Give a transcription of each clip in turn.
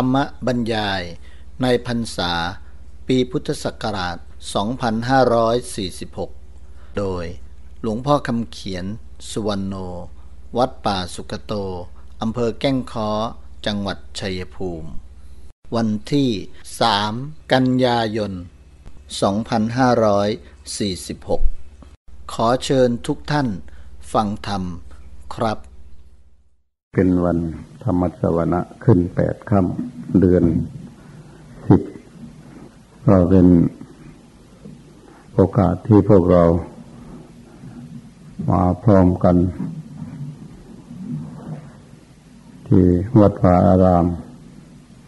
รรมบรรยายในพรรษา ปีพุทธศักราช 2546 โดยหลวงพ่อคำเขียน สุวรรณโน วัดป่าสุกโต อำเภอแก้งค้อ จังหวัดชัยภูมิ วันที่ 3 กันยายน 2546 ขอเชิญทุกท่านฟังธรรมครับ เป็นวันธรรมสวนะขึ้นแปดค่ำเดือนสิบก็เป็นโอกาสที่พวกเรามาพร้อมกัน ที่วัดวาอาราม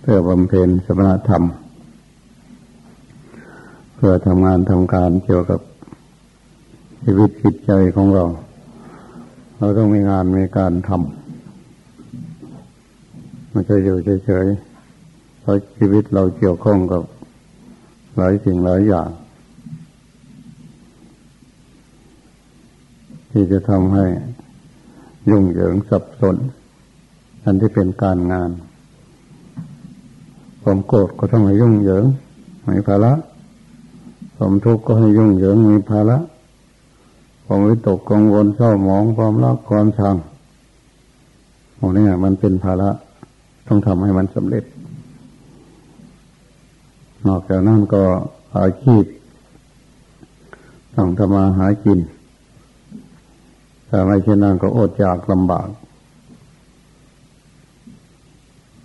เพื่อบำเพ็ญสมณธรรม เพื่อทำงานทำการเกี่ยวกับชีวิตจิตใจของเรา เราต้องมีงานมีการทำ ไม่ใช่อยู่เฉยๆเพราะชีวิตเราเกี่ยวข้องกับหลายสิ่งหลายอย่าง ที่จะทำให้ยุ่งเหยิงสับสนอันที่เป็นการงาน ความโกรธก็ต้องให้ยุ่งเหยิงมีภาระความทุกข์ก็ให้ยุ่งเหยิงมีภาระความวิตกกังวลเศร้าหมองความรักความชังโอ้เนี่ยมันเป็นภาระ ต้องทำให้มันสำเร็จ นอกจากนั้นก็อาชีพต้องทำมาหากินแต่ไม่เช่นนั้นก็อดอยากลำบาก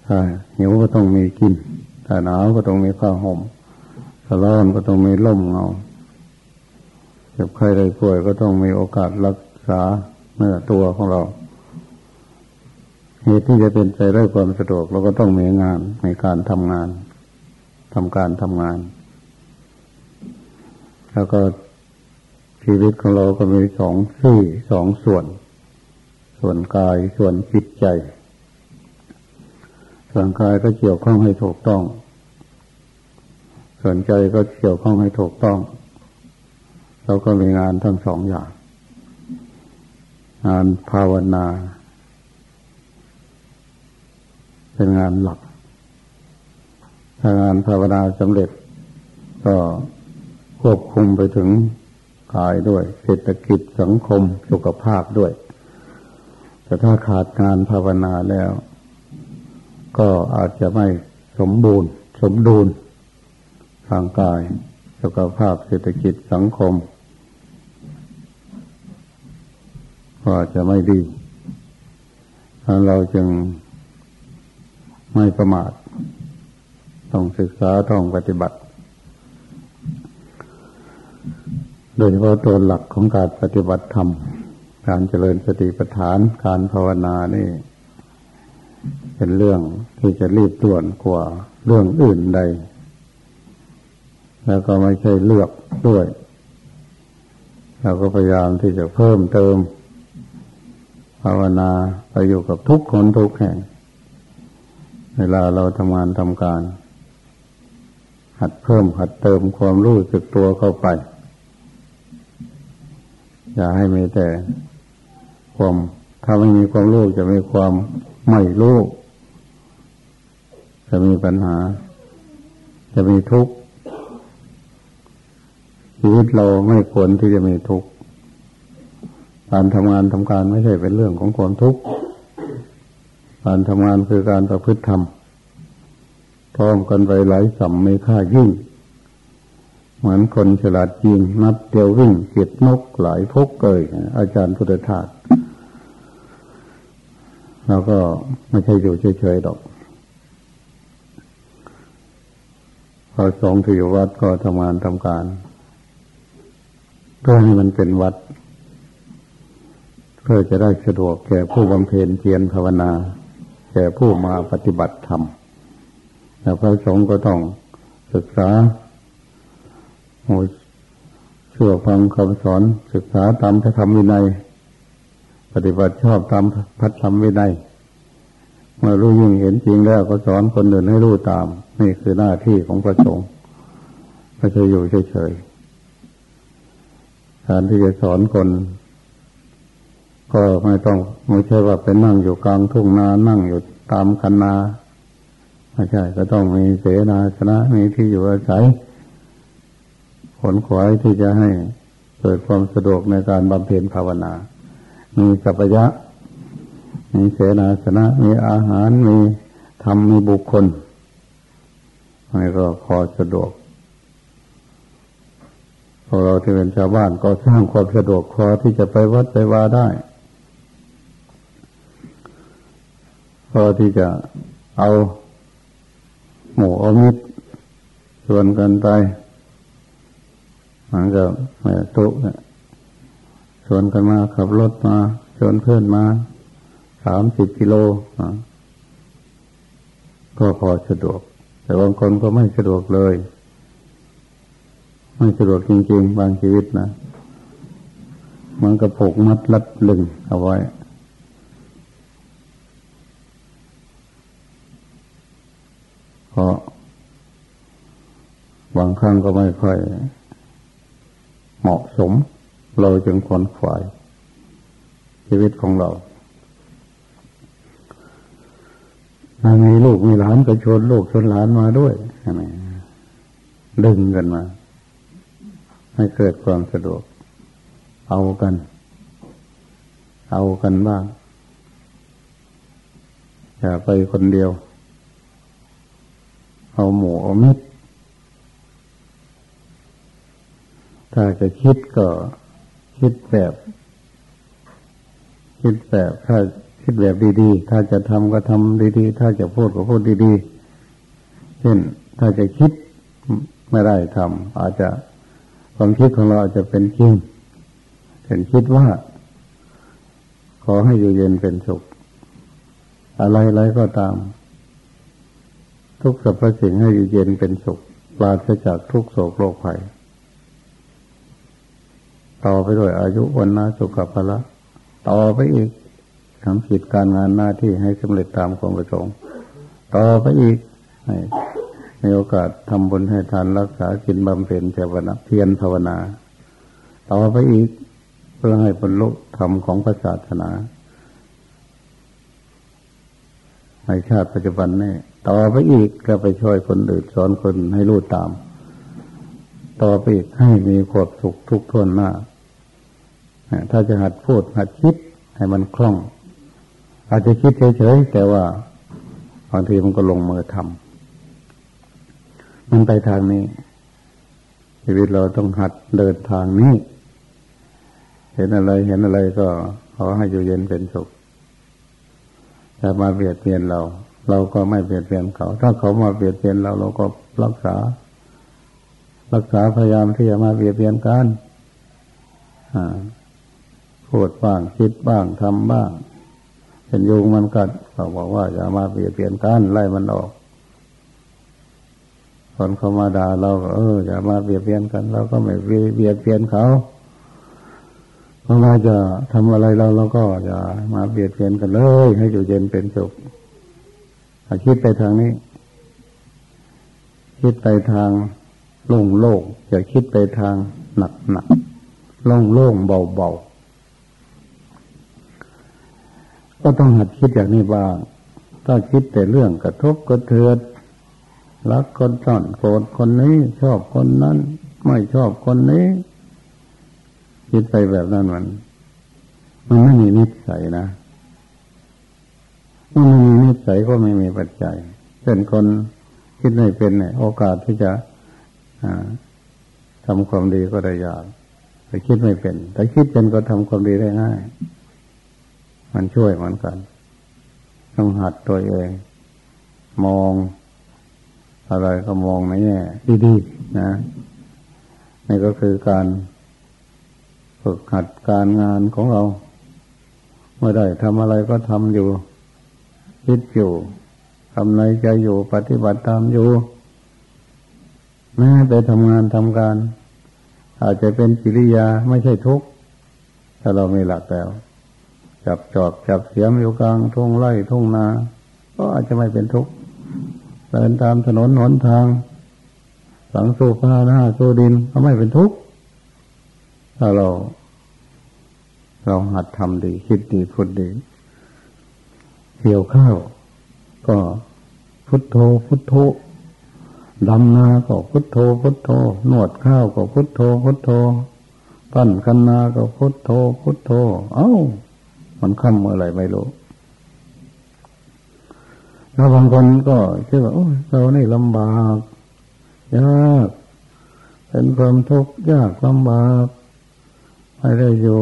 ถ้าหิวก็ต้องมีกิน ถ้าหนาวก็ต้องมีผ้าห่ม ถ้าร้อนก็ต้องมีล่มเงาเจ็บไข้ได้ป่วยก็ต้องมีโอกาสรักษาเนื้อตัวของเรา เหตุที่จะเป็นไปได้ความสะดวกเราก็ต้องมีงานในการทำงานทำการทำงาน แล้วก็ชีวิตของเราก็มีสองซี่สองส่วน ส่วนกายส่วนจิตใจ ส่วนกายก็เกี่ยวข้องให้ถูกต้อง ส่วนใจก็เกี่ยวข้องให้ถูกต้อง เราก็มีงานทั้งสองอย่าง งานภาวนา เป็นงานหลัก ถ้างานภาวนาสำเร็จ ก็ควบคุมไปถึงกายด้วย เศรษฐกิจสังคมสุขภาพด้วย แต่ถ้าขาดงานภาวนาแล้ว ก็อาจจะไม่สมบูรณ์ สมดุลทางกาย สุขภาพเศรษฐกิจสังคมก็จะไม่ดีเราจึง ไม่ประมาทต้องศึกษาต้องปฏิบัติ โดยเฉพาะตัวหลักของการปฏิบัติธรรม การเจริญสติปัฏฐานการภาวนานี่ เป็นเรื่องที่จะรีบด่วนกว่าเรื่องอื่นใด แล้วก็ไม่ใช่เลือกด้วยเราก็พยายามที่จะเพิ่มเติมภาวนาไปอยู่กับทุกคนทุกแห่ง เวลาเราทำงานทำการ หัดเพิ่มหัดเติมความรู้สึกตัวเข้าไป อย่าให้มีแต่ ความถ้าไม่มีความรู้จะมีความไม่รู้จะมีปัญหา จะมีทุกข์ชีวิตเราไม่ควรที่จะมีทุกข์การทำงานทำการไม่ใช่เป็นเรื่องของความทุกข์ การทำงานคือการประพฤติธรรมพร้อมกันไปหลายสัมไม่ค่ายิ่ง เหมือนคนฉลาดยิงนัดเดียววิ่งเก็บนกหลายพกเกยอาจารย์พุทธทาสเราก็ไม่ใช่อยู่เฉยๆดอกพอสองที่อยู่วัดก็ทำงานทำการเพื่อให้มันเป็นวัด เพื่อจะได้สะดวกแก่ผู้บำเพ็ญเพียรภาวนา แก่ผู้มาปฏิบัติธรรมแต่พระสงฆ์ก็ต้องศึกษาโเชื่อฟังคำสอนศึกษาตามพระธรรมวินัย ปฏิบัติชอบตามพระธรรมวินัยเมื่อรู้ยิ่งเห็นจริงแล้วก็สอนคนอื่นให้รู้ตาม นี่คือหน้าที่ของพระสงฆ์ไม่ใช่อยู่เฉยๆการที่จะสอนคน ก็ไม่ต้องไม่ใช่ว่าเป็นนั่งอยู่กลางทุ่งนานั่งอยู่ตามคันนาไม่ใช่ก็ต้องมีเสนาสนะมีที่อยู่อาศัยผลขวายที่จะให้เกิดความสะดวกในการบำเพ็ญภาวนา มีสัพยะ มีเสนาสนะ มีอาหาร มีธรรม มีบุคคลให้ก็พอสะดวกพวกเราที่เป็นชาวบ้านก็สร้างความสะดวกพอที่จะไปวัดไปวาได้ พอที่จะเอาหมู่อมิตรชวนกันไปมันก็แม่ตุเนี่ยชวนกันมาขับรถมาชวนเพื่อนมาสามสิบกิโลก็พอสะดวก แต่บางคนก็ไม่สะดวกเลย ไม่สะดวกจริง ๆ บางชีวิตนะ มันก็ผูกมัดลัดลึงเอาไว้ เพราะ บางครั้งก็ไม่ค่อย เหมาะสม เราจึงขวนขวาย ชีวิตของเราถ้ามีลูกมีหลานก็ชวนลูกชวนหลานมาด้วยอะดึงกันมา ให้เกิดความสะดวก เอากัน เอากันบ้างอย่าไปคนเดียว เอาหมูเอามิตร ถ้าจะคิดก็คิดแบบ คิดแบบถ้าคิดแบบดีๆ ถ้าจะทำก็ทำดีๆ ถ้าจะพูดก็พูดดีๆ เช่นถ้าจะคิดไม่ได้ทำอาจจะความคิดของเราอาจจะเป็นจริงเห็นคิดว่า ขอให้อยู่เย็นเป็นสุข อะไรๆก็ตาม ทุกสรรพสิ่งให้อยู่เย็นเป็นสุขปราศจากทุกโศกโรคภัย ต่อไปด้วยอายุวันนาสุขภาละต่อไปอีกทำกิจการงานหน้าที่ให้สำเร็จตามความประสงค์ต่อไปอีกให้มีโอกาสทำบุญให้ทานรักษากินบำเพ็ญเจวนาเพียรภาวนา ต่อไปอีกเพื่อให้บรรลุธรรมของพระศาสนาในชาติปัจจุบันนี่ ต่อไปอีกก็ไปช่วยคนอื่นสอนคนให้รู้ตาม ต่อไปอีกให้มีความสุขทุกทนหน้าถ้าจะหัดพูดหัดคิดให้มันคล่อง อาจจะคิดเฉยๆแต่ว่าบางทีมันก็ลงมือทำมันไปทางนี้ ชีวิตเราต้องหัดเดินทางนี้ เห็นอะไรเห็นอะไรก็ขอให้อยู่เย็นเป็นสุขจะมาเบียดเบียนเรา เราก็ไม่เบียดเบียนเขา ถ้าเขามาเบียดเบียนเราเราก็รักษา รักษาพยายามที่จะมาเบียดเบียนกันอ่าพูดบ้างคิดบ้างทำบ้างเป็นยุงมันกัดเขาบอกว่าอย่ามาเปลี่ยนเปลี่ยนกันไล่มันออกคนเขามาด่าเราก็เอออย่ามาเบียดเบียนกันเราก็ไม่เบียดเบียนเขาเขามาจะทำอะไรเราเราก็อย่ามาเบียดเบียนกันเลย ให้อยู่เย็นเป็นสุข คิดไปทางนี้ คิดไปทางโล่งโล่งอย่าคิดไปทางหนักหนักโล่งโล่งเบาเบาก็ต้องหัดคิดอย่างนี้บ้างถ้าคิดแต่เรื่องกระทบกระเทือนรักคนต้อนโกรธคนนี้ชอบคนนั้น ไม่ชอบคนนี้ คิดไปแบบนั้นมัน มันไม่มีนิสัยนะ เมื่อไม่มีนิสัยก็ไม่มีปัจจัยเป็นคนคิดไม่เป็นเนี่ยโอกาสที่จะทำความดีก็ได้ยากแต่คิดไม่เป็น แต่คิดเป็นก็ทำความดีได้ง่าย มันช่วยเหมือนกันต้องหัดตัวเอง มอง อะไรก็มองในแง่ดีๆนะนี่ก็คือการฝึกหัดการงานของเรา เมื่อได้ทำอะไรก็ทำอยู่ คิดอยู่ทำในใจอยู่ปฏิบัติตามอยู่แม้ไปทำงานทำการ อาจจะเป็นกิริยาไม่ใช่ทุกข์ถ้าเรามีหลักแล้ว จับจอบจับเสียมอยู่กลางทุ่งไร่ทุ่งนา ก็อาจจะไม่เป็นทุกข์เดินตามถนนหนทาง สังสูผ้าหน้าสูดินก็ไม่เป็นทุกข์ถ้าเรา เราหัดทำดี คิดดีพูดดี เกี่ยวข้าว ก็พุทโธพุทโธดำนาก็พุทโธพุทโธนวดข้าวก็พุทโธพุทโธปั้นกันนาก็พุทโธพุทโธ เอ้า มันค่ำเมื่อไรไม่รู้แล้วบางคนก็คิดว่าโอ้เรานี่ลำบากยากเป็นความทุกข์ยากลำบากไม่ได้อยู่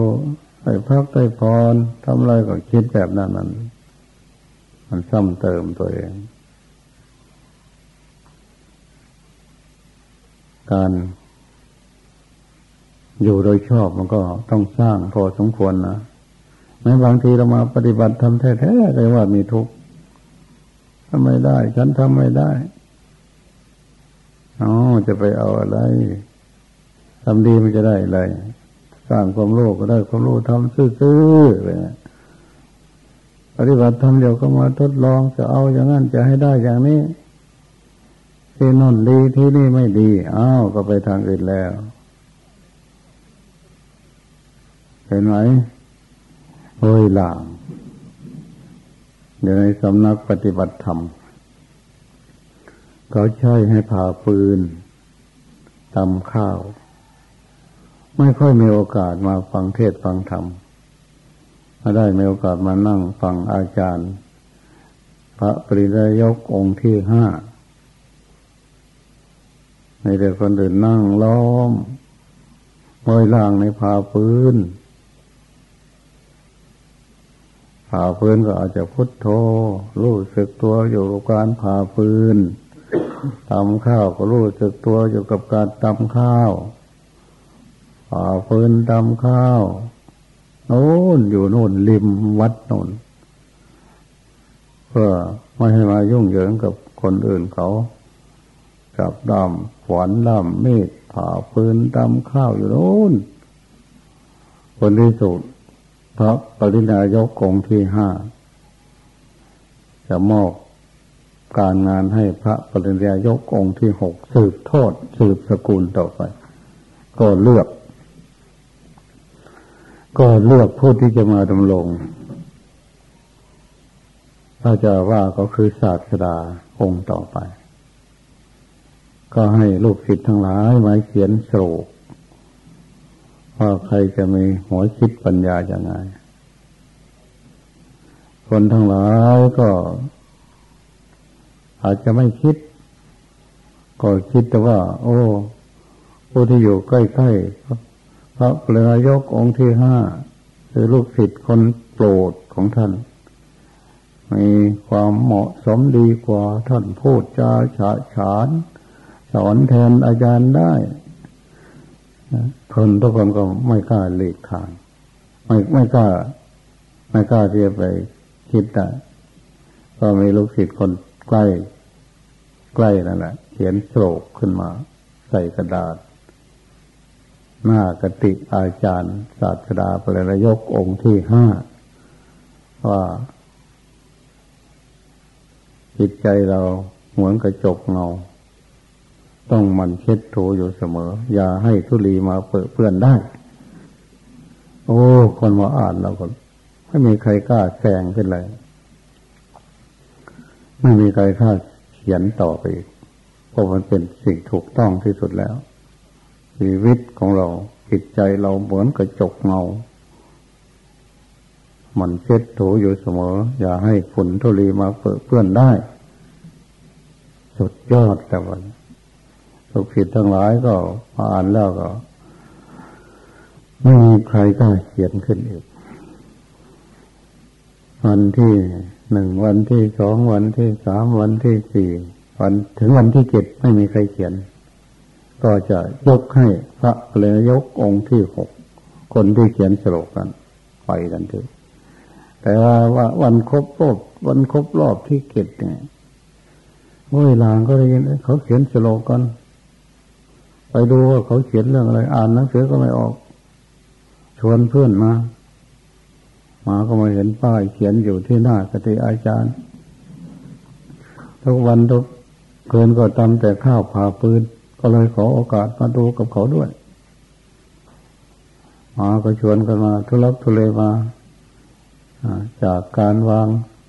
ไปพักได้พรทำอะไรก็คิดแบบนั้นมัน มันซ้ำเติมตัวเอง การอยู่โดยชอบมันก็ต้องสร้างพอสมควรนะแม้บางทีเรามาปฏิบัติทำแท้ๆเลยว่ามีทุกข์ทำไม่ได้ ฉันทำไม่ได้อ๋อจะไปเอาอะไรทำดีมันจะได้อะไรสร้างความโลภก็ได้ความโลภทำซื่อๆเลยป ฏิบัติทำเดียวก็มาทดลองจะเอาอย่างนั้นจะให้ได้อย่างนี้ที่นั่นดีที่นี่ไม่ดีอ้าวก็ไปทางอื่นแล้วเห็นไหมเฮ้ยหลางอยู่ในสำนักปฏิบัติธรรมเขาใช้ให้ผ่าปืนตำข้าว ไม่ค่อยมีโอกาสมาฟังเทศฟังธรรม มาได้มีโอกาสมานั่งฟังอาจารย์ พระปริยยกองค์ที่ห้าในเด็กคนอื่นนั่งล้อมมอยล่างในผาปืนผ่าปืนก็อาจจะพุทโธรู้สึกตัวอยู่กับการผ่าปืนตำข้าวก็รู้สึกตัวอยู่กับการตำข้าวผ่าปืนตำข้าว โน่นอยู่โน่นริมวัดโน่นเพื่อไม่ให้มายุ่งเหยิงกับคนอื่นเขาจับดำขวานดำมีดผ่าปืนตำข้าวอยู่โน่นคนที่สุดพระปรินายกองที่ห้าจะมอบการงานให้พระปรินายกองที่หกสืบทอดสืบสกุลต่อไป ก็เลือก ก็เลือกผู้ที่จะมาดำรงถ้าจะว่าก็คือศาสดาองค์ต่อไป ก็ให้ลูกศิษย์ทั้งหลายมาเขียนโศกว่าใครจะมีหัวคิดปัญญาอย่างไง คนทั้งหลายก็ อาจจะไม่คิด ก็คิดแต่ว่า โอ้ผู้ที่อยู่ใกล้ๆ ระเปลยกองค์ที่ห้าคือลูกศิษย์คนโปรดของท่าน มีความเหมาะสมดีกว่าท่านพูดจาฉาฉาน สอนแทนอาจารย์ได้คนทุกคนก็ไม่กล้าหลีกทาง ไม่ไม่กล้า ไม่กล้าที่จะไปคิดได้ก็มีลูกศิษย์คนใกล้ ใกล้นั่นแหละเขียนโศกขึ้นมา ใส่กระดาษ หน้ากติอาจารย์ศาสดาปรยกองค์ที่ห้าว่าจิตใจเราเหมือนกระจกเงา ต้องมันเช็ดถูอยู่เสมอ อย่าให้ทุลีมาเปื้อเพื่อนได้ โอ้ คนมาอ่านเราก็ไม่มีใครกล้าแซงขึ้นเลย ไม่มีใครกล้าเขียนต่อไปอีกเพราะมันเป็นสิ่งถูกต้องที่สุดแล้ว ชีวิตของเราจิตใจเราเหมือนกระจกเงา มันเช็ดถูอยู่เสมอ อย่าให้ฝุ่นทุลีมาเปื้อนได้ สุดยอดแต่วันลูกศิษย์ทั้งหลายก็อ่านแล้วก็ ไม่มีใครกล้าเขียนขึ้นอีกวันที่หนึ่งวันที่สองวันที่สามวันที่สี่วันถึงวันที่เจ็ดไม่มีใครเขียน ก็จะยกให้พระเลยยกองค์ที่หกคนที่เขียนสโลกันไปกันเถอะแต่ว่าว่าวันครบรอบวันครบรอบที่เจ็ดเนี่ยโอ้ยลางก็ได้ยินเขาเขียนสโลกันไปดูว่าเขาเขียนเรื่องอะไร อ่านหนังสือก็ไม่ออก ชวนเพื่อนมามาก็มาเห็นป้ายเขียนอยู่ที่หน้ากติอาจารย์ ทุกวันทุกเกินก็ตำแต่ข้าวผ่าปืน ก็เลยขอโอกาสมาดูกับเขาด้วยมาก็ชวนกันมาทุลักทุเลมาจากการวาง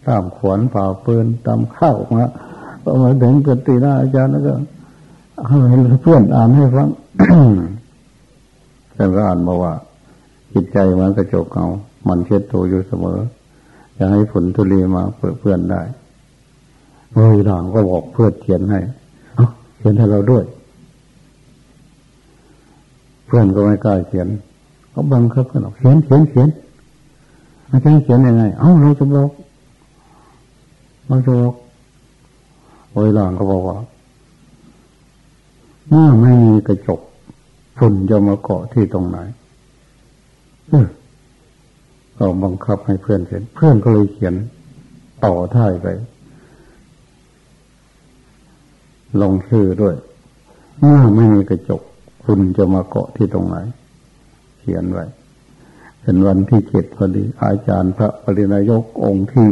ตามขวนผ่าปืนตามข้าวมาพอมาถึงกติหน้าอาจารย์แล้วก็ให้เพื่อนอ่านให้ฟังแต่ก็อ่านมาว่า จิตใจมันกระจกเงามันเช็ดตัวอยู่เสมอจะให้ฝนทุลีมาเพื่อนได้เฮ้ยหลังก็บอกเพื่อนเขียนให้เขียนให้เราด้วย พื่อนก็ไม่กล้าเขียนก็บังคับกันออกเขียนเขียนเขียนอาจารย์เขียนยังไง เอ้าเราจะบอกเราจะบอกโอ้ยหลังก็บอกว่าเมื่อไม่มีกระจกฝุ่นจะมาเกาะที่ตรงไหนก็บังคับให้เพื่อนเขียน เพื่อนก็เลยเขียนต่อท้ายไป ลงชื่อด้วย เมื่อไม่มีกระจก ฝุ่นจะมาเกาะที่ตรงไหน เขียนไว้ เป็นวันที่เจ็ดพอดี อาจารย์พระปรินายกองค์ที่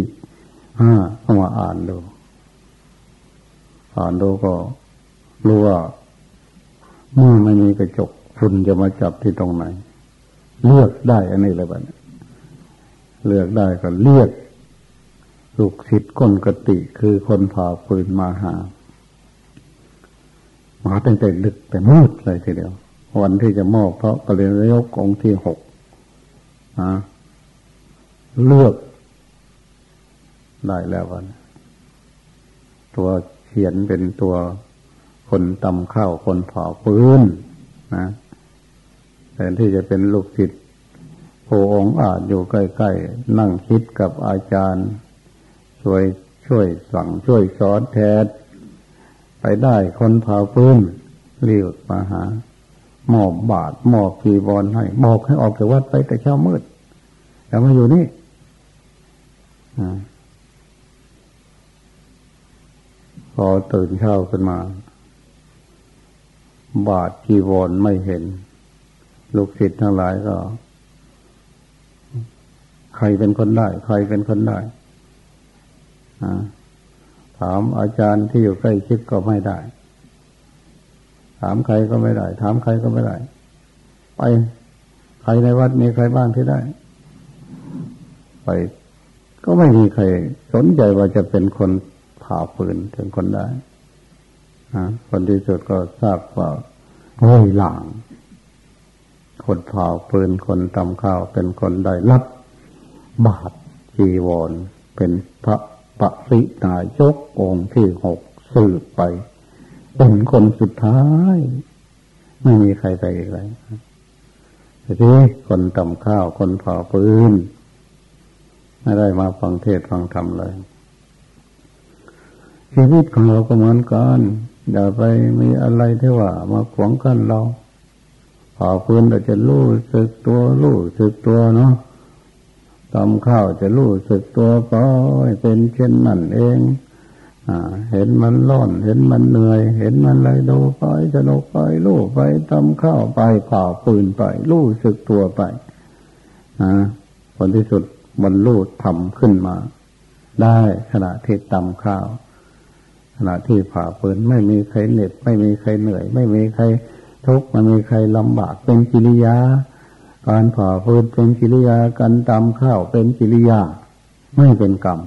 ห้าเอามาอ่านดู อ่านดูก็รู้ว่าเมื่อไม่มีกระจกฝุ่นจะมาจับที่ตรงไหน เลือกได้อันนี้เลยบ้าเลือกได้ก็เรียกลูกศิษย์ก้นกติคือคนผ่าปืนมาหา มาตั้งแต่ดึกแต่มืดเลยทีเดียว วันที่จะมอบเพราะปริยกองที่หกนะเลือก ได้แล้ววัน ตัวเขียนเป็นตัวคนตำข้าวคนเผาปืนนะแต่ที่จะเป็นลูกศิษย์โพองอาจอยู่ใกล้ๆ นั่งคิดกับอาจารย์ ช่วยช่วยสั่งช่วยสอนแทน ไปได้คนเผาปืนเรียกมาหา หมอบบาทมอบพีบอลให้บอกให้ออกจากวัดไปแต่เช้ามืดแล้วมาอยู่นี่พอตื่นเช้าขึ้นมา บาทจีวรไม่เห็น ลูกศิษย์ทั้งหลายก็ ใครเป็นคนได้ ใครเป็นคนได้ ถามอาจารย์ที่อยู่ใกล้ชิดก็ไม่ได้ ถามใครก็ไม่ได้ ถามใครก็ไม่ได้ ไปใครในวัดมีใครบ้างที่ได้ ไป ก็ไม่มีใคร สนใจว่าจะเป็นคนผ่าปืนถึงคนได้คนที่สุดก็ทราบว่าโอ้ยหลาง คนเผาปืนคนตำข้าวเป็นคนได้รับบาทจีวรเป็นพระ ปรินายกองที่หกสืบไป เป็นคนสุดท้าย ไม่มีใครไปอีกเลยทีคนตำข้าวคนเผาปืน ไม่ได้มาฟังเทศฟังธรรมเลย ชีวิตของเราก็เหมือนกันอย่าไปมีอะไรที่ว่า มาขวางกันเราผ่าพื้นเราจะรู้สึกตัวรู้สึกตัวเนาะ ตำข้าวจะรู้สึกตัวก็เป็นเช่นนั่นเองอเห็นมันร้อน เห็นมันเหนื่อย เห็นมันอะไรดูไปจะลกไปรู้ไปตำข้าวไปผ่าปืนไปรู้สึกตัวไปอ่าผลที่สุดบรรลุทำขึ้นมา ได้ขณะที่ตำข้าว ขณะที่ผ่าปืนไม่มีใครเหน็ด ไม่มีใครเหนื่อย ไม่มีใครทุกข์ไม่มีใครลำบากเป็นกิริยา การผ่าปืนเป็นกิริยาการตำข้าวเป็นกิริยา ไม่เป็นกรรม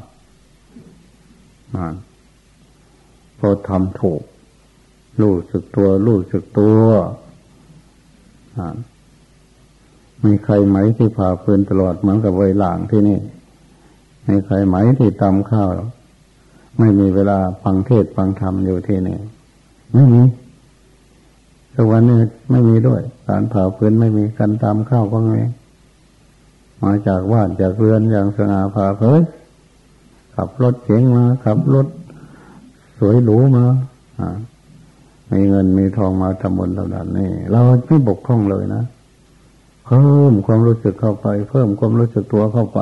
พอทำถูก รู้สึกตัว รู้สึกตัวมีใครไหมที่ผ่าปืนตลอดเหมือนกับเวลางที่นี่มีใครไหมที่ตำข้าวไม่มีเวลาฟังเทศฟังธรรมอยู่ที่นี่ไม่มี ทุกวันนี้ไม่มีด้วย การเผาพื้นไม่มีการตามข้าวก็ไม่มาจากว่านจากเรือนอย่างสง่าผ่าเผยขับรถเก๋งมาขับรถสวยหรูมาอ่ามีเงินมีทองมาทำบุญเท่านั้นนี่ เราไม่บกพร่องเลยนะเพิ่มความรู้สึกเข้าไป เพิ่มความรู้สึกตัวเข้าไป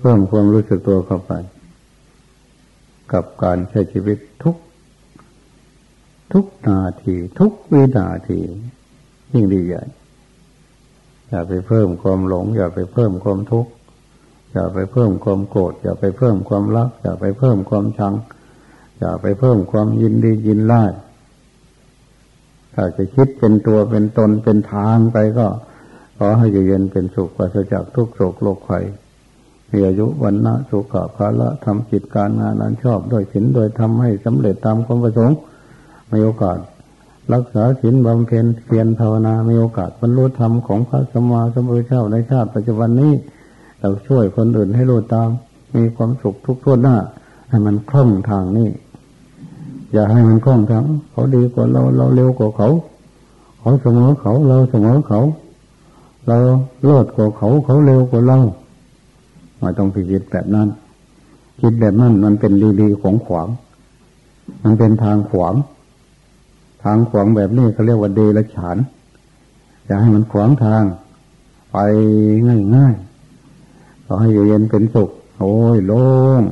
เพิ่มความรู้สึกตัวเข้าไป กับการใช้ชีวิตทุก ทุกนาที ทุกวินาทียิ่งดีใหญ่ อย่าไปเพิ่มความหลง อย่าไปเพิ่มความทุกข์อย่าไปเพิ่มความโกรธอย่าไปเพิ่มความรัก อย่าไปเพิ่มความชัง อย่าไปเพิ่มความยินดียินไล่ถ้าจะคิดเป็นตัวเป็นตนเป็นทางไปก็ขอให้เย็นเป็นสุขปราศจากทุกโศกโรคภัยมีอายุวันนะสุขภาละทำจิตการงานอันชอบ ด้วยศีลโดยทำให้สำเร็จตามความประสงค์ มีโอกาส รักษาศีลบำเพ็ญเพียรภาวนา มีโอกาสบรรลุธรรมของพระสัมมาสัมพุทรเจ้าในชาติปัจจุบันนี้ เราช่วยคนอื่นให้รู้ตาม มีความสุขทุกทั่วหน้า ให้มันคล่องทางนี้ อย่าให้มันคล่องทาง เขาดีกว่าเรา เราเร็วกว่าเขา เขาเสมอเขา เราเสมอเขา เราโลดกว่าเขา เขาเร็วกว่าเราไม่ต้องไปคิดแบบนั้น คิดแบบนั้นมันเป็นดีๆของขวาง มันเป็นทางขวาง ทางขวางแบบนี้เขาเรียกว่าเดรัจฉาน อย่าให้มันขวางทาง ไปง่ายๆก็ให้อยู่เย็นเป็นสุข โอ้ยโล่ง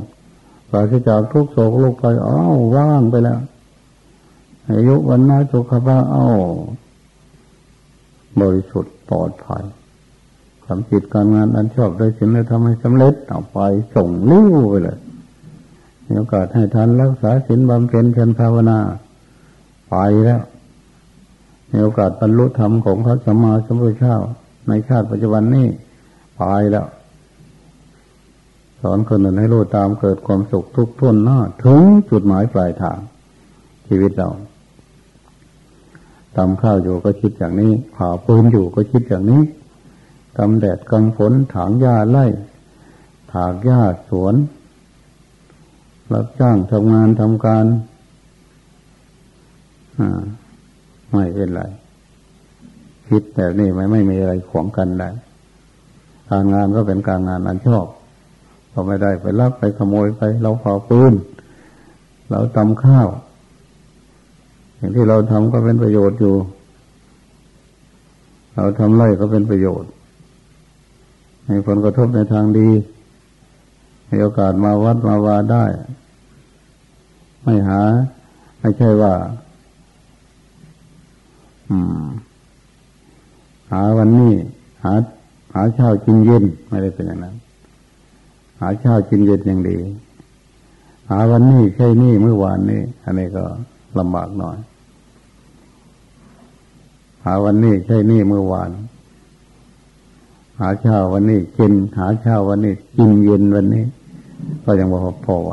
ปราศจากทุกโศกโลกไปอ้าวว่างไปแล้วอายุวันน้อยสุขภาพอ้าวบริสุทธิ์ปลอดภัยทำจิตการงานอันชอบได้สิ่งใดทำให้สำเร็จเอาไปส่งลิ้วไปเลยมีโอกาสให้ทานรักษาศีลบำเพ็ญเพียรภาวนา ไปแล้วมีโอกาสบรรลุธรรมของพระสัมมาสัมพุทธเจ้าในชาติปัจจุบันนี้ไปแล้ว สอนคนอื่นให้รู้ตามเกิดความสุขทุกทุนหน้าถึงจุดหมายปลายทาง ชีวิตเราทำข้าวอยู่ก็คิดอย่างนี้ผ่าปืนอยู่ก็คิดอย่างนี้กำแดดกำฝนถางหญ้าไล่ถากหญ้าสวน รับจ้างทำงานทำการ ไม่เป็นไร คิดแต่นี่ไม่ไม่มีอะไรขวางกันได้การงานก็เป็นการงานอันชอบเราไม่ได้ไปลักไปขโมยไป เราเผาปืนเราตำข้าว อย่างที่เราทำก็เป็นประโยชน์อยู่ เราทำไรก็เป็นประโยชน์มีผลกระทบในทางดีมีโอกาสมาวัดมาวาได้ ไม่หา ไม่ใช่ว่า หาวันนี้หาหาเช้ากินเย็นไม่ได้เป็นอย่างนั้น หาเช้ากินเย็นอย่างดี หาวันนี้ใช่นี่เมื่อวานนี้ อันนี้ก็ลำบากหน่อย หาวันนี้ใช่นี่เมื่อวาน หาเช้าวันนี้กิน หาเช้าวันนี้กินเย็นวันนี้ ก็ยังพอพอไหว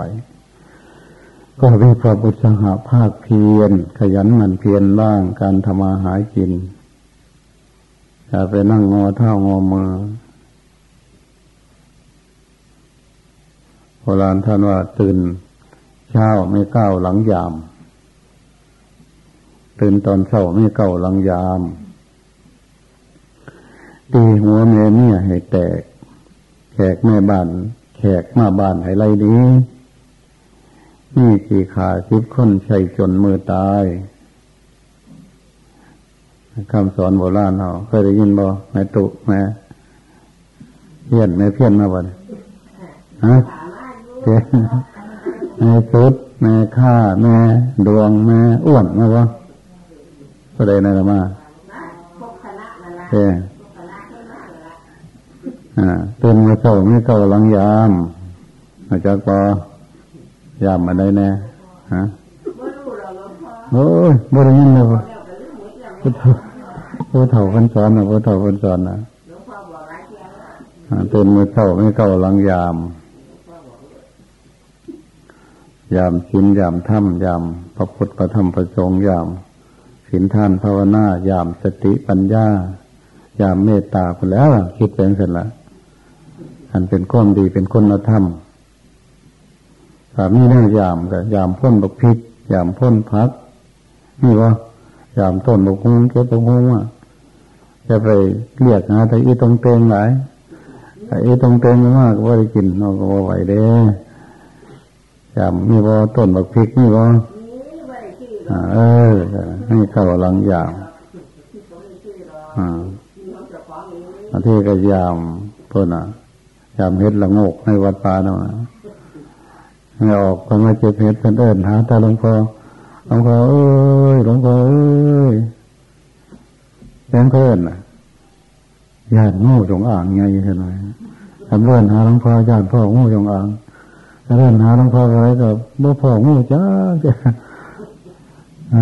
ก็มีความอุตสาหะภาคเพียร ขยันหมั่นเพียรล่างการทำมาหากินอย่าไปนั่งงอเท้างอมือโบราณท่านว่าตื่นเช้าไม่ก้าวหลังยาม ตื่นตอนเช้าไม่ก้าวหลังยามตีหัวแม่เนี่ยให้แตก แขกแม่บ้าน แขกมาบ้านให้ไรนี้ นี่ขี่ขาคิดค้นใช้จนมือตายคำสอนโบราณเราเคยได้ยินบ่แม่ตุแม่เพี้ยนแม่เพี้ยนมาบ่ฮะเพี้ยนแม่สุดแม่ข้าแม่ดวงแม่อ้วนมาบ่ก็ได้นั่นมาเฮ้ตื่นมาเช้าไม่เก้าหลังยามอาจารย์ปอ ยามมาได้แน่ฮะโอ้ยบริยินเลยพุทธพุทธคนสอนนะพุทธคนสอนนะตื่นมาเช้าไม่เก้าหลังยาม ยามชินยามถ้ำยามพระพุทธพระธรรมพระสงฆ์ยามศีลท่านภาวนายามสติปัญญายามเมตตาคนแล้ว คิดเป็นเสร็จแล้วอันเป็นก้อนดีเป็นคนธรรม สามีนั่งยามกับยามพ่นบกพิษยามพ่นพัก นี่ว่ายามต้นบกฮงเก็บบกฮงอะจะไปเรียกนะแต่อีตรงเตงหลายแต่อีตรงเตงมากว่าได้กินนอกก็ว่าไหวเด้ยามนี่ว่าต้นบกพริกนี่ว่าเออนี่เข้าหลังยามอ่าที่ก็ยามเพื่อนอะจำเห็ดละโงกในวัดป่าเนาะ ไม่ออกก็มาเจ็บเห็ดเพื่อนเดินหาตาหลวงพ่อหลวงพ่อเอ้ยหลวงพ่อเอ้ยแจ้งเพื่อนญาติงูจงอ่างไงใช่ไหมทำเรื่องหาหลวงพ่อญาติพ่องูจงอ่างเรื่องหาหลวงพ่ออะไรก็บ่พ่องูจ้าจ้า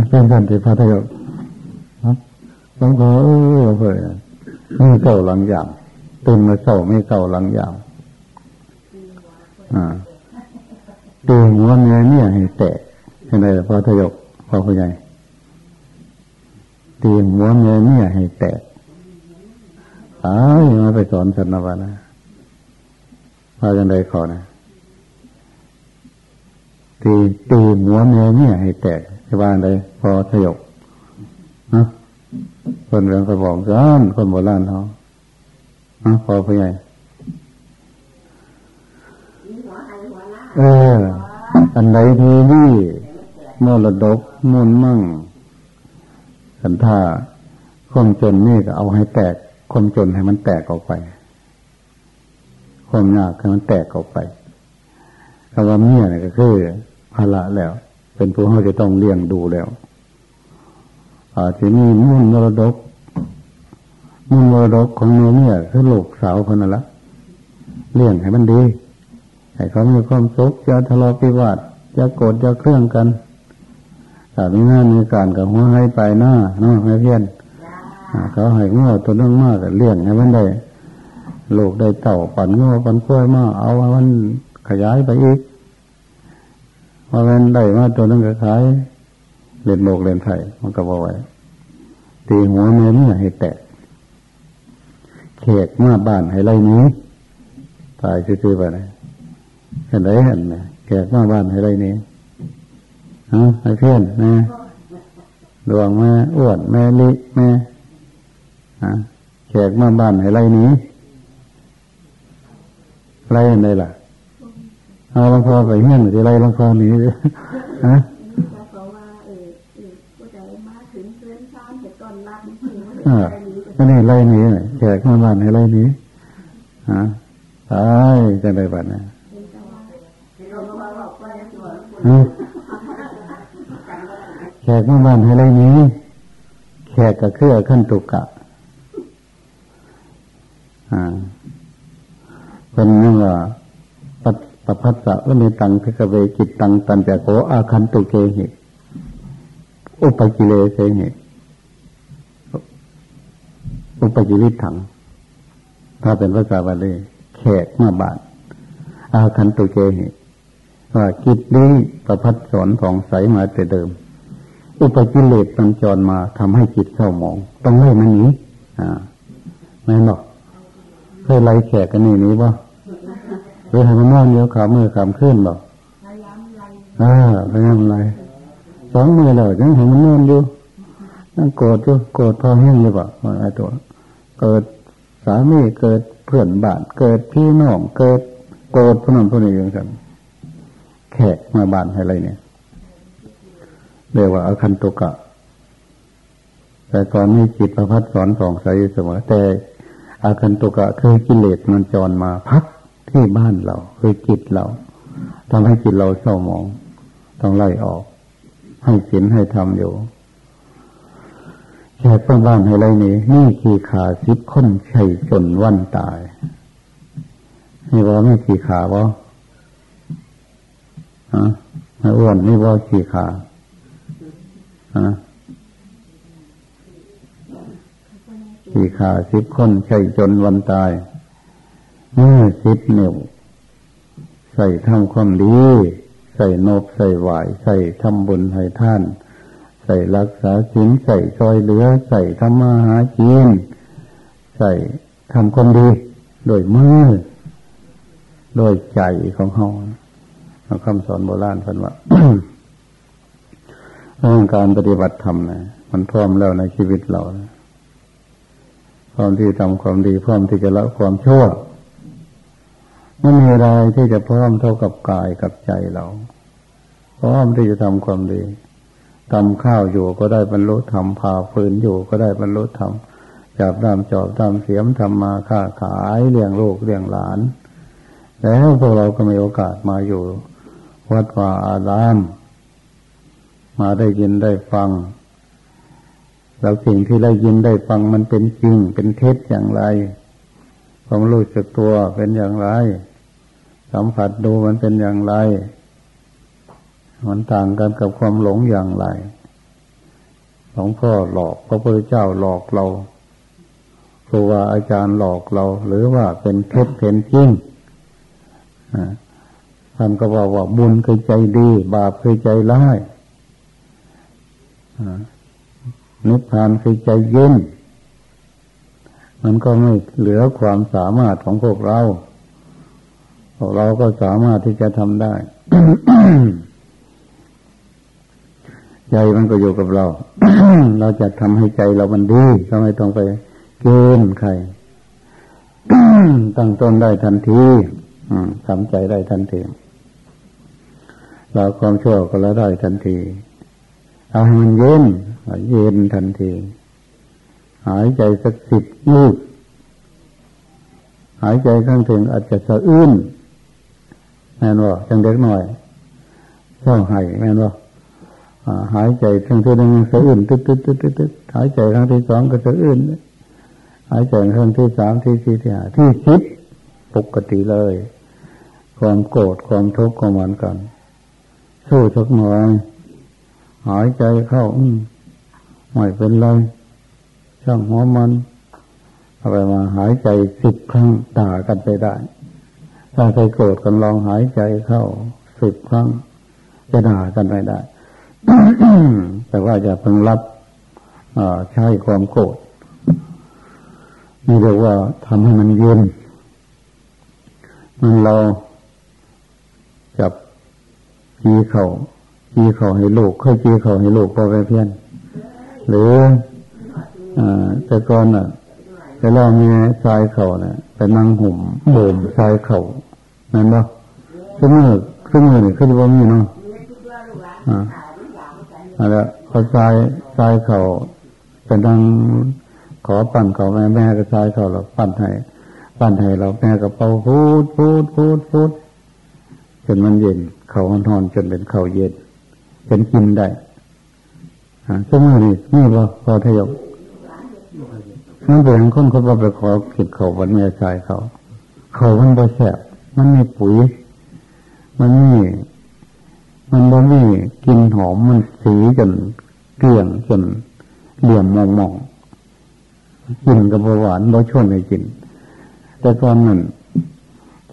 เป็นกันที่พระทยกหลวงพ่อเอ้ยหลวงพ่อนี่เก่าหลังยางตื่นมาเศร้าไม่เก่าหลังยาวอ่า ตีหัวเมียเนี่ยให้แตกให้ได้พอทยกพอผู้ใหญ่ตีหัวเมียเนี่ยให้แตกอ้ายมาไปสอนสันนวานะพาจันใดขอนะตีตีหัวเมียเนี่ยให้แตกจะว่าใดพอทยกนะคนเรื่องก็บอกกันคนโบราณเขานะพอผู้ใหญ่ เออ อันไหนทีนี่มรดกมุนมั่งสันท่าความจนนี่ก็เอาให้แตกความจนให้มันแตกออกไป ความยากให้มันแตกออกไปคำว่าเมียเนี่ยก็คือภาระแล้ว เป็นผู้เขาจะต้องเลี้ยงดูแล้วอาจจะมีมุ่นมรดกมุ่นมรดกของเมียเนี่ยคือลูกสาวคนนั้นละเลี้ยงให้มันดี ให้เขามีความสุขจะทะเลาะวิวาทจะโกรธจะเครื่องกันแต่มีงานมีการกับหัวให้ไปหน้าเนาะไม่เพี้ยนเขาให้ง้อตัวนึงมากเลี้ยงให้มันได้ลูกได้เต่าปั่นง้อปั่นกล้วยมากเอามันขยายไปอีกพอมันได้มาตัวนึงก็ขายเล่นโลกเล่นไทยมันก็บอกไว้ตีหัวเมียนี่ให้แตกเขกมาบ้านให้ไรนี้ตายซื่อๆไปเลย เห็นไรเห็นไหมแขกมาบ้านให้ไรนี้ฮะให้เพื่อนนะดวงแม่อ้วนแม่ลิแม่ฮะแขกมาบ้านให้ไรนี้ไรอะไรล่ะเอาลังคอไปเฮี้ยนหรือไรลังคอนี้ฮะอ่าก็นี่ไรนี้แขกมาบ้านให้ไรนี้ฮะตายจะได้บ้านนะ แขกมาบ้านให้ไรนี้ แขกก็คือขั้นตุกกะอ่าเป็นนั่นว่าปัปพัสสะวเนตังพิกเวจิตตังตันแต่โกอาคันตุเกหิอุปกิเลเสหิอุปกิริถัง ถ้าเป็นภาษาบาลีแขกมาบาทอาคันตุเกหิ ว่ากิจนี้ประพัดสอนของใสมาแต่เดิม อุปกิเลสมันจรมาทำให้จิตเศร้าหมอง ต้องไล่มันหนีอ่าไม่หรอกเคยไล่แขกกันนี่นี้บ่หรือให้มันนอนเดียวขามือขามขึ้นบ่อ่าพยายามไล่สองมือแล้วยังให้มันนอนอยู่นั่งโกรธอยู่โกรธพอแห้งอยู่บ่ไอ้ตัวเกิดสามีเกิดเพื่อนบ้านเกิดพี่น้องเกิดโกรธพนันพนี้อย่างนั้น แขกมาบ้านให้อะไรเนี่ยเรียกว่าอาคันตุกะ แต่ตอนนี้จิตประพัดสอนสองใสเสมอแต่อาคันตุกะคือกิเลสมันจรมาพักที่บ้านเราคือจิตเราทำให้จิตเราเศร้าหมอง ต้องไล่ออก ให้ศีลให้ทำอยู่แขกเพื่อนบ้านให้ไรนี่นี่ขี่ขาสิบคนใช่จนวันตายนี่ว่าไม่ขี่ขาบ่ ฮะไม่อ้วนนี่ว่าขี่ขาฮะขี่ขาสิบคนใช่จนวันตายมือสิบเนิ้วใส่ทำความดี ใส่นบใส่ไหวใส่ทำบุญให้ท่าน ใส่รักษาศีลใส่ซอยเหลือ ใส่ทำมาหาจีนใส่ทำความดี โดยมือ โดยใจของเขา คำสอนโบราณพันว่าเรื่องการปฏิบัติธรรมนะมันพร้อมแล้วในชีวิตเรานะพร้อมที่ทำความดีพร้อมที่จะละความชั่วไม่มีอะไรที่จะพร้อมเท่ากับกายกับใจเรา พร้อมที่จะทำความดีทำข้าวอยู่ก็ได้บรรลุธรรมผ่าฟืนอยู่ก็ได้บรรลุธรรมจับดามจอบดามเสียมทำมาค้าขายเลี้ยงลูกเลี้ยงหลาน แล้วพวกเราก็มีโอกาสมาอยู่ วัดว่าอาราม มาได้ยินได้ฟัง แล้วสิ่งที่ได้ยินได้ฟังมันเป็นจริง เป็นเท็จอย่างไร ความรู้สึกตัวเป็นอย่างไร สัมผัสดูมันเป็นอย่างไร มันต่างกันกับความหลงอย่างไรหลวงพ่อหลอกพระพุทธเจ้าหลอกเราครูบาอาจารย์หลอกเรา หรือว่าเป็นเท็จเป็นจริงอ่า ท่านก็บอกว่าบุญคือใจดี บาปคือใจร้ายนิพพานคือใจเย็นมันก็ไม่เหลือความสามารถของพวกเรา พวกเราก็สามารถที่จะทำได้ ใจมันก็อยู่กับเรา เราจะทำให้ใจเรามันดีเราไม่ต้องไปเกณฑ์ใครตั้งต้นได้ทันทีทำใจได้ทันที เราความชั่วก็แล้วได้ทันที เอาให้มันเย็นเย็นทันที หายใจสักสิบยืดหายใจข้างถึงอาจจะสะอื้นแม่นว่าจังเด็กหน่อยเศร้าไห้แม่นว่าหายใจครั้งที่หนึ่งสะอื้นตึ๊ดตึ๊ดตึ๊ดตึ๊ดหายใจครั้งที่สองก็สะอื้นหายใจครั้งที่สามที่สี่ที่ห้าที่สิบปกติเลย ความโกรธความทุกข์ก็เหมือนกัน สู้สักหน่อย หายใจเข้า อืมไม่เป็นไร ช่างหัวมันเอาไปมาหายใจสิบครั้งด่ากันไปได้ ถ้าใครโกรธกันลองหายใจเข้าสิบครั้ง จะด่ากันไม่ได้ แต่ว่าจะเพิ่งรับใช้ความโกรธนี่เรียกว่าทำให้มันเย็นมันเรา จีเข่าจีเข่าให้ลูกค่อยจีเข่าให้ลูกพอไปเพี้ยน หรืออแต่ก่อนอะแต่เรามีทรายเข่าเนี่ยไปนั่งห่มโบมทรายเข่านั่นปะซึ่งมือซึ่งมือนี่คือว่ามีเนาะอ่าอะไรเขาทรายทรายเข่าไปนั่งขอปั่นเขาแม่แม่ก็ทรายเข่าเราปั่นให้ปั้นให้เราแม่กับเป่าพูดพูดพูดพูดจนมันเย็น เขาหอนจนเป็นเขาเย็นเป็นกินได้ฮะซึ่งนี่นี่ว่าพอทยกนั่นเป็นคนเขาไปขอขิดเขาวันเมียชายเขา เขามันบาแสบมันมีปุ๋ย มันมีมันบ่มีกินหอมมันสีจนเกลี่ยงจนเหลี่ยมมองมองกินกับหวานบ่ชวนให้กิน แต่ตอนนั้น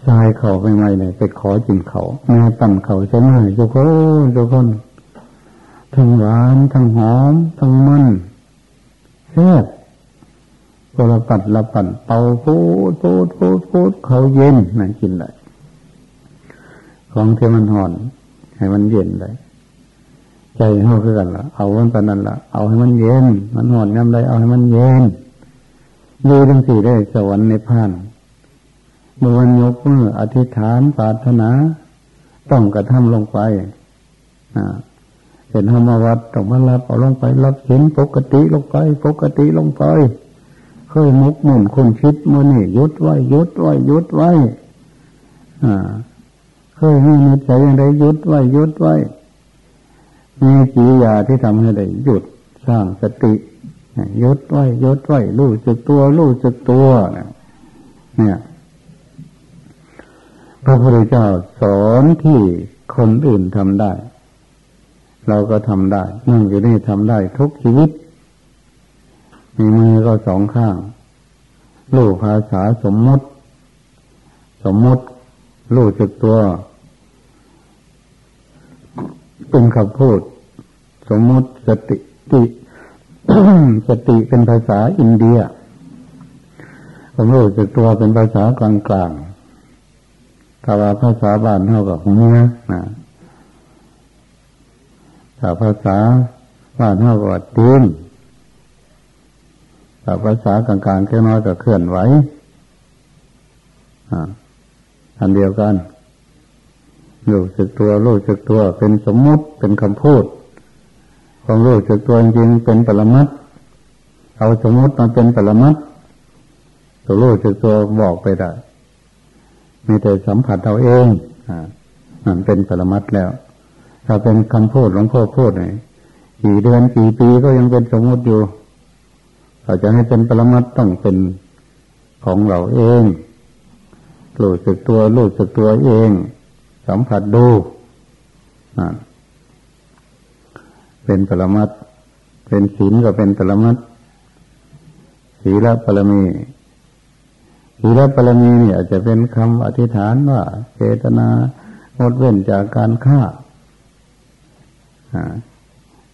ชายเขาไปไม่เลยไปขอจินเขาแม่ตั้งเขาใช่ไหมทุกคนทุกคนทั้งหวานทั้งหอมทั้งมันแซ่บก็ละปัดละปัดเป่าพูดพูดพูดพูดเขาเย็นนั่นกินเลยของที่มันห่อน ให้มันเย็นเลยใจเขาคือกันละเอาวันปนั้นละเอาให้มันเย็น มันห่อนย้ำไรเอาให้มันเย็นดูทั้งสี่ได้สวรรค์ในพาน เมื่อวันยกมืออธิษฐานปรารถนา ต้องกระทำลงไปเห็นธรรมวัดต้องมารับเอาลงไป รับเห็นปกติลงไป ปกติลงไปเคยมุกหมุนคงคิดมือนี่ยุดไว้ยุดไว้ยุดไว้เคยมีในใจอย่างไรยุดไว้ยุดไว้มีกิริยาที่ทำให้ได้หยุดสร้างสติยุดไว้ยุดไว้รู้จักตัวรู้จักตัวเนี่ย พระพุทธเจ้าสอนที่คนอื่นทำได้ เราก็ทำได้นั่งอยู่นี่ทำได้ทุกชีวิต มีมือก็สองข้างรู้ภาษาสมมติ สมมติรู้จักตัวเป็นคำพูด สมมติสติติสติเป็นภาษาอินเดียผมรู้จักตัวเป็นภาษากลางๆ ถ้าว่าภาษาบ้านเท่ากับเนื้อนะถ้าภาษาบ้านเท่ากับตีนถ้าภาษากลางๆแค่น้อยก็เคลื่อนไหวอันเดียวกันรู้สึกตัวรู้สึกตัวเป็นสมมติเป็นคำพูดความรู้สึกตัวจริงเป็นปรมัตเอาสมมติมาเป็นปรมัตตัวรู้สึกตัวบอกไปได้ มีแต่สัมผัสเราเองอ่ามันเป็นปรมัตแล้ว ถ้าเป็นคำพูดหลวงพ่อพูดไงกี่เดือนกี่ปีก็ยังเป็นสมมติอยู่เราจะให้เป็นปรมัตต้องเป็นของเราเองรู้สึกตัวรู้สึกตัวเอง สัมผัสดูเป็นปรมัตเป็นศีลก็เป็นปรมัตศีลปรมี ศีลปรมีเนี่ยอาจจะเป็นคำอธิษฐานว่าเจตนางดเว้นจากการฆ่า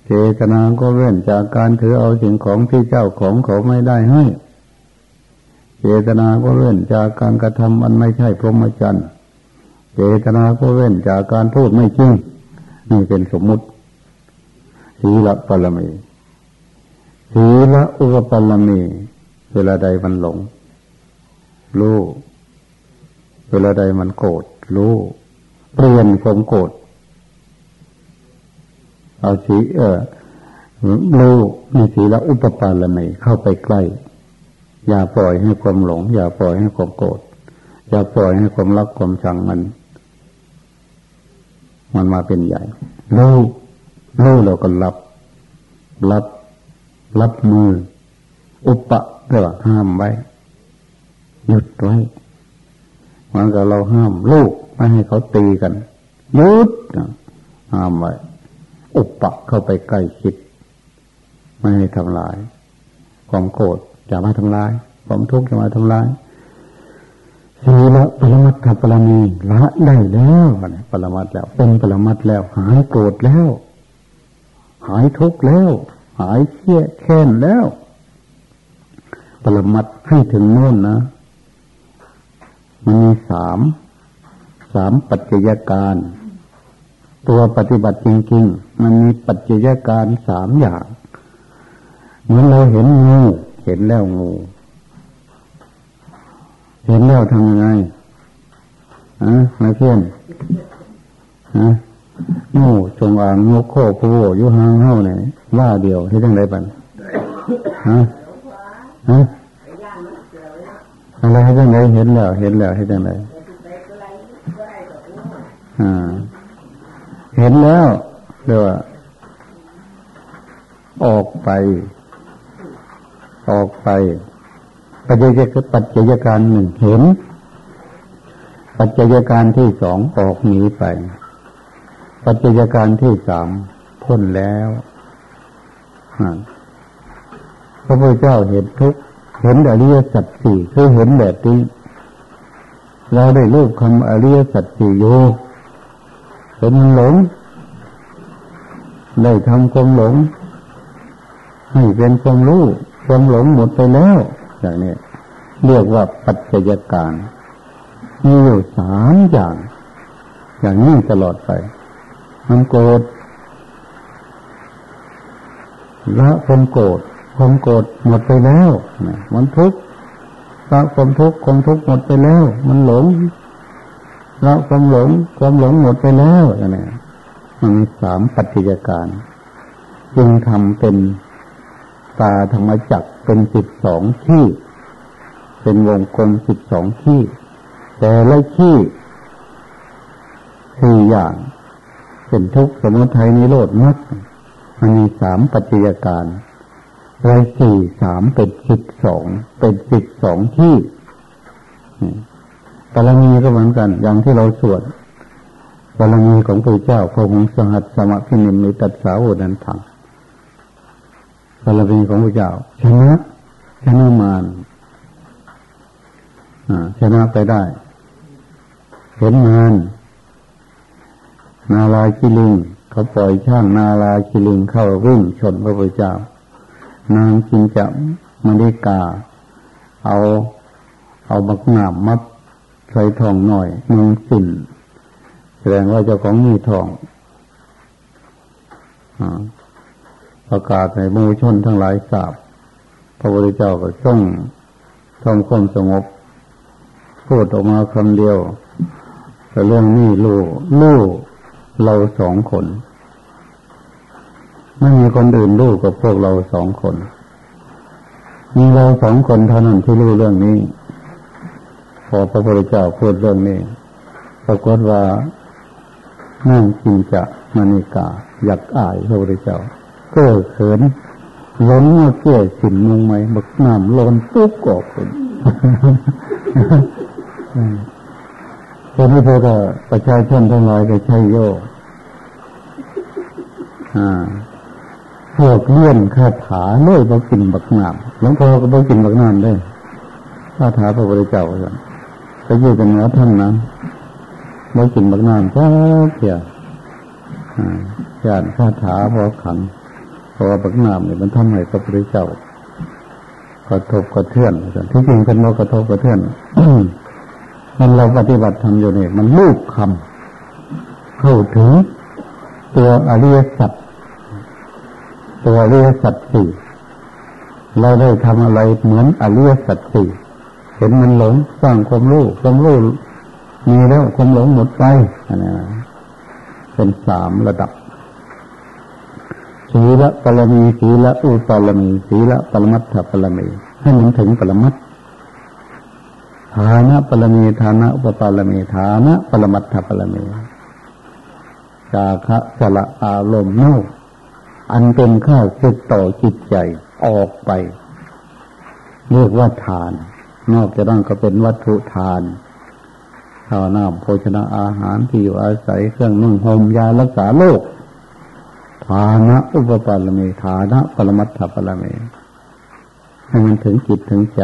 เจตนาก็เว้นจากการถือเอาสิ่งของที่เจ้าของเขาไม่ได้ให้เจตนาก็เว้นจากการกระทำอันไม่ใช่พรหมจรรย์เจตนาก็เว้นจากการพูดไม่จริงนี่เป็นสมมุติศีลปรมีศีลอุปปรมี เวลาใดมันหลง รู้ เวลาใดมันโกรธรู้เปลี่ยนความโกรธเอาสีเออรู้มีสีละอุปปาละไมเข้าไปใกล้ อย่าปล่อยให้ความหลง อย่าปล่อยให้ความโกรธอย่าปล่อยให้ความรักความชังมัน มันมาเป็นใหญ่รู้รู้เราก็รับ รับ รับมือ อุปะเรียกว่าห้ามไว้ หยุดไว้มันก็เราห้ามลูกไม่ให้เขาตีกันหยุดห้ามไว้อุปปะเข้าไปใกล้ชิดไม่ให้ทำลาย ความโกรธอย่ามาทำลาย ความทุกข์อย่ามาทำลายสีละปรมัตถปรมีละได้แล้วนปรมัตแล้ว เป็นปรมัตแล้ว หายโกรธแล้ว หายทุกข์แล้ว หายเครียดแค้นแล้ว ปรมัตให้ถึงโน่นนะ มันมีสาม สามปัจจัยการ ตัวปฏิบัติจริงๆ มันมีปัจจัยการสามอย่าง เหมือนเราเห็นงู เห็นแล้วงู เห็นแล้วทำยังไงอะนะเพื่อนฮะงูจงอางงูโคโคยุหางเฮ้าเนี่ยว่าเดียวที่ตั้งไรปันฮะฮะ อะไรให้ตั้งไรเห็นแล้ว เห็นแล้วให้ตั้งไรอ่าเห็นแล้วเรียกว่า ออกไป ออกไปปัจจัยปัจจัยการหนึ่งเห็น ปัจจัยการที่สองออกหนีไป ปัจจัยการที่สามพ้นแล้วพระพุทธเจ้าเห็นทุก เห็นอริยสัจสี่คือเห็นแบบนี้เราได้รูปคำอริยสัจสี่อยู่เป็นหลง ได้ทำความหลง ให้เป็นความรู้ความหลงหมดไปแล้วอย่างนี้เรียกว่าปัจจัยการมีอยู่สามอย่าง อย่างนี้ตลอดไปมันโกรธละความโกรธ ความโกรธหมดไปแล้วมันทุกข์ละความทุกข์ความทุกข์หมดไปแล้ว มันหลงละความหลง ความหลงหมดไปแล้วอย่างนี้มันมีสามปัจจัยการ จึงทำเป็นตาธรรมจักเป็นสิบสองที่เป็นวงกลมสิบสองที่แต่ละที่สี่อย่างเป็นทุกข์สมุทัยนิโรธมัดมันมีสามปัจจัยการ ไรสี่สามเป็นสิบสองเป็นสิบสองที่บารมีก็เหมือนกัน อย่างที่เราสวดบารมีของพระเจ้าพระองค์สหัสสมพินิมิตัสสาวนันทังบารมีของพระเจ้าชนะชนะมารชนะไปได้ เห็นงานนาลาคิลิงเขาปล่อยช่างนาลาคิลิงเข้าวิ่งชนพระพุทธเจ้า นางจินจะมริกา เอา เอาบักหนามมัดใส่ทองหน่อยมึงสินแสดงว่าเจ้าของมีทองอประกาศในมูชนทั้งหลายทราบพระพุทธเจ้าก็ต้องทำความสงบพูดออกมาคำเดียวแต่เรื่องนี้ลูกลูกเราสองคน ไม่มีคนอื่นลูกกับพวกเราสองคน มีเราสองคนเท่านั้นที่รู้เรื่องนี้ พอพระพุทธเจ้าพูดเรื่องนี้ ปรากฏว่านั่งจิงจะมณิกา อยากอายพระพุทธเจ้าก็เขินล้นมาเกี่ยสินมุงไหมบักน้ำล้นปุ๊บกอกคนคนที่พอประชาชนทั้งหลายก็ใช่โยอ่า พวกเลื่อนคาถาเลื่อยบกกินบักน้ำหลวงพ่อก็บกินบักน้ำได้คาถาพระพุทธเจ้าไปอยู่กันเนือท่านนะบกินบักน้ำจ้าเพียญาติคาถาพอขันพราะว่าบักน้ำเนี่ยมันทำให้พระพุทธเจ้ากระทบกระเทือนที่จริงเป็นโมกระทบกระเทือนมันเราปฏิบัติทำอยู่เนี่ยมันลูกคำเข้าถึงตัวอริยสัจ ตัวอริยสัจสี่เราได้ทำอะไรเหมือนอริยสัจสี่เห็นมันหลงสร้างความรู้ความรู้มีแล้วความหลงหมดไปอันนี้เป็นสามระดับศีละปรมีศีละอุปรมีศีละปรมัตถปรมีให้มันถึงปรมัตฐานะปรมีฐานะอุปปรมีฐานะปรมัตถปรมีจาคะสละอารมณ์เน่า อันเป็นข้าศึกต่อจิตใจออกไป เรียกว่าทาน นอกจากนั้นก็เป็นวัตถุทานข้าวน้ำโภชนาอาหารที่อยู่อาศัยเครื่องนุ่งห่มยารักษาโรคฐานะอุปปารมีฐานะปรมัตถปรเมให้มันถึงจิตถึงใจ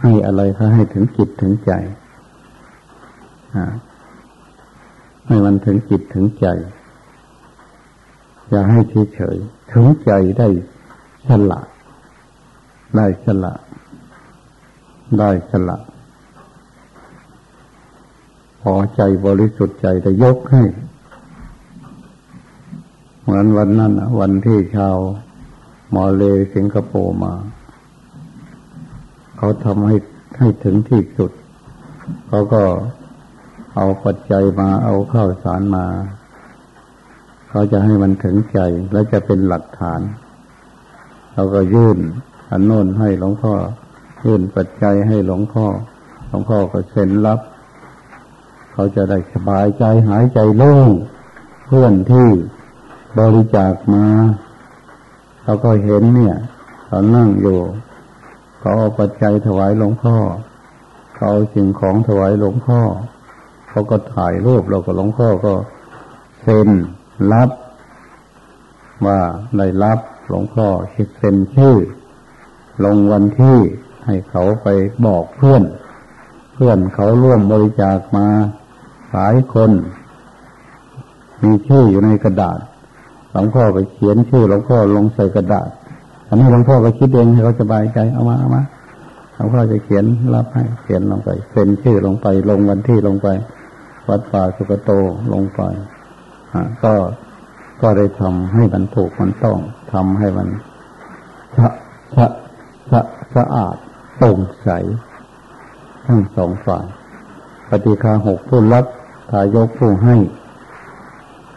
ให้อะไรก็ให้ถึงจิตถึงใจให้มันถึงจิตถึงใจ อย่าให้เฉยๆถึงใจได้ฉลาดได้ฉลาดได้ฉลาดพอใจบริสุทธิ์ใจจะยกให้ เหมือนวันนั้นวันที่ชาวมอเลสิงคโปร์มา เขาทำให้ให้ถึงที่สุด เขาก็เอาปัจจัยมาเอาข้าวสารมา เขาจะให้มันถึงใจและจะเป็นหลักฐานเขาก็ยื่นอันโน้นให้หลวงพ่อ ยื่นปัจจัยให้หลวงพ่อ หลวงพ่อก็เซ็นรับ เขาจะได้สบายใจหายใจโล่งเพื่อนที่บริจาคมาเขาก็เห็นเนี่ยเขานั่งอยู่เขาเอาปัจจัยถวายหลวงพ่อ เขาเอาสิ่งของถวายหลวงพ่อ เขาก็ถ่ายรูปเราก็หลวงพ่อก็เซ็น รับว่าได้รับหลวงพ่อเซ็นชื่อ ลงวันที่ให้เขาไปบอกเพื่อน เพื่อนเขาร่วมบริจาคมาหลายคน มีชื่ออยู่ในกระดาษหลวงพ่อไปเขียนชื่อหลวงพ่อลงใส่กระดาษอันนี้หลวงพ่อก็คิดเองให้เขาสบายใจเอามาเอามาหลวงพ่อจะเขียนรับให้เขียนลงไปเซ็นชื่อลงไป ลงวันที่ลงไป วัดป่าสุกโตลงไป ก็ก็ได้ทำให้มันถูกมันต้องทำให้มันสะสะสะสะอาดโปร่งใส ทั้งสองฝ่ายปฏิคาหกผู้รับทายกผู้ให้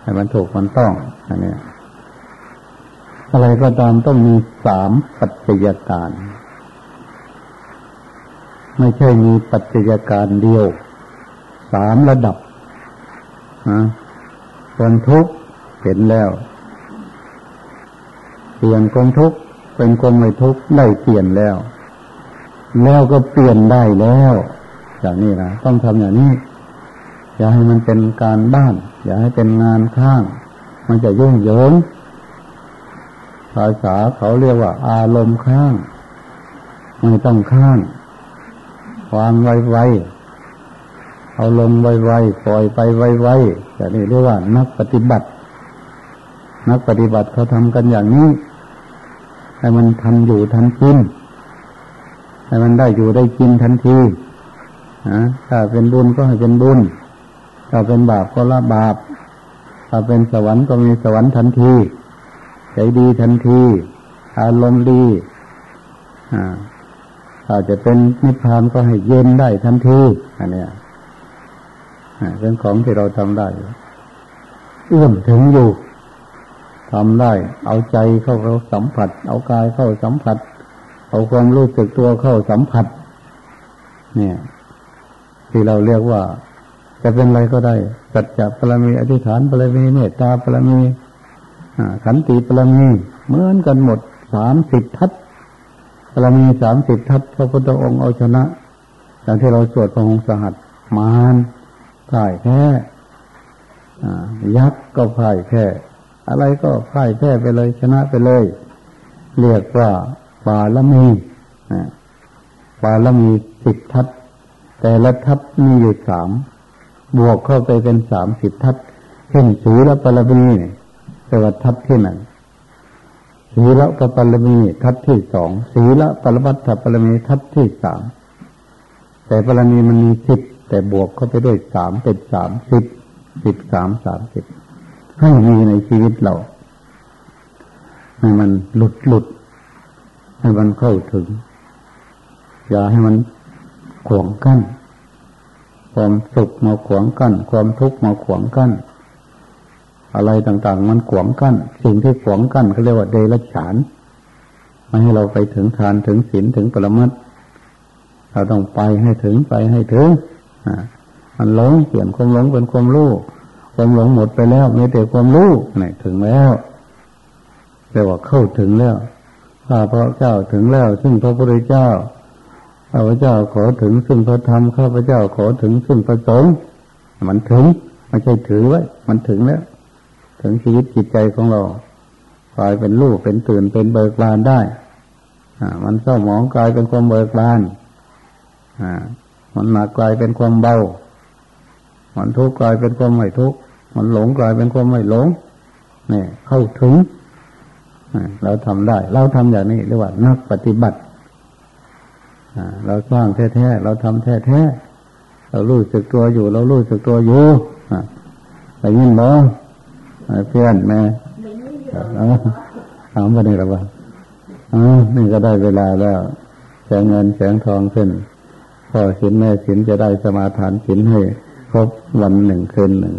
ให้มันถูกมันต้องอันนี้อะไรก็ตามต้องมีสามปัจจัยการ ไม่ใช่มีปัจจัยการเดียว สามระดับนะ คนทุกข์เห็นแล้วเปลี่ยนคนทุกข์เป็นคนไม่ทุกข์ได้เปลี่ยนแล้ว แล้วก็เปลี่ยนได้แล้วอย่างนี้นะต้องทำอย่างนี้ อย่าให้มันเป็นการบ้าน อย่าให้เป็นงานข้าง มันจะยุ่งเหยิงภาษาเขาเรียกว่า อารมณ์ข้าง ไม่ต้องข้างวางไวไว เอาลงไวไวปล่อยไปไวไวอย่างนี้เรียกว่า นักปฏิบัติ นักปฏิบัติเขาทำกันอย่างนี้ ให้มันทันอยู่ทันกินให้มันได้อยู่ได้กินทันทีนะถ้าเป็นบุญก็ให้เป็นบุญ ถ้าเป็นบาปก็ละบาป ถ้าเป็นสวรรค์ก็มีสวรรค์ทันที ใจดีทันที อารมณ์ดีถ้าจะเป็นนิพพานก็ให้เย็นได้ทันทีอันนี้ เป็นของที่เราทำได้เอื้อมถึงอยู่ทำได้ เอาใจเข้าเขาสัมผัส เอากายเข้าสัมผัส เอาความรู้สึกตัวเข้าสัมผัส เนี่ย ที่เราเรียกว่า จะเป็นอะไรก็ได้สัจจะปรมีอธิษฐานปรมีเมตตาปรมีขันติปรมีเหมือนกันหมดสามสิบทัศปรมีสามสิบทัศพระพุทธองค์เอาชนะอย่างที่เราสวดพระองค์สหัสมาร พ่ายแพ้ยักษ์ก็พ่ายแพ้อะไรก็พ่ายแพ้ไปเลยชนะไปเลย เรียกว่าปาลมีปาลมีสิบทัศแต่ละทัพมีอยู่สามบวกเข้าไปเป็นสามสิบทัพเช่นสีละปรมีแปลว่าทัพที่หนึ่งสีละปปรมีทัพที่สองสีละปรมัตถปรมีทัพที่สามแต่ปรมีมันมีสิบ แต่บวกเข้าไปด้วยสามเป็นสามสิบสิบสามสามสิบให้มีในชีวิตเรา ให้มันหลุดหลุด ให้มันเข้าถึง อย่าให้มันขวงกั้น ความสุขมาขวงกั้น ความทุกข์มาขวงกั้น อะไรต่างๆ มันขวงกั้น สิ่งที่ขวงกั้นเขาเรียกว่าเดรัจฉานไม่ให้เราไปถึงทานถึงศีลถึงปรมัตเราต้องไปให้ถึงไปให้ถึง มันหลงเปลี่ยนความหลงเป็นความรู้ความหลงหมดไปแล้วไม่แต่ความรู้นี่ถึงแล้วเรียกว่าเข้าถึงแล้วข้าพระเจ้าถึงแล้ว ซึ่งพระพุทธเจ้าข้าพระเจ้าขอถึงซึ่งพระธรรมข้าพระเจ้าขอถึงซึ่งพระสงฆ์มันถึงไม่ใช่ถือไว้ มันถึงแล้ว ถึงชีวิตจิตใจของเรากลายเป็นลูกเป็นตื่นเป็นเบิกบานได้ อ่า มันเศร้าหมองกลายเป็นความเบิกบาน อ่า มันหนักกลายเป็นความเบา มันทุกข์กลายเป็นความไม่ทุกข์ มันหลงกลายเป็นความไม่หลง เนี่ย เข้าถึงเราทำได้ เราทำอย่างนี้เรียกว่านักปฏิบัติเราสร้างแท้ๆ เราทำแท้ๆ เรารู้สึกตัวอยู่ เรารู้สึกตัวอยู่แต่ยินบ่เพื่อนแม่ถามมาเนี่ยหรือเปล่าอ๋อนี่ก็ได้เวลาแล้วแสงเงินแสงทองขึ้น พ่อศีลแม่ศีลจะได้สมาทานศีลให้ครบวันหนึ่งคืนหนึ่ง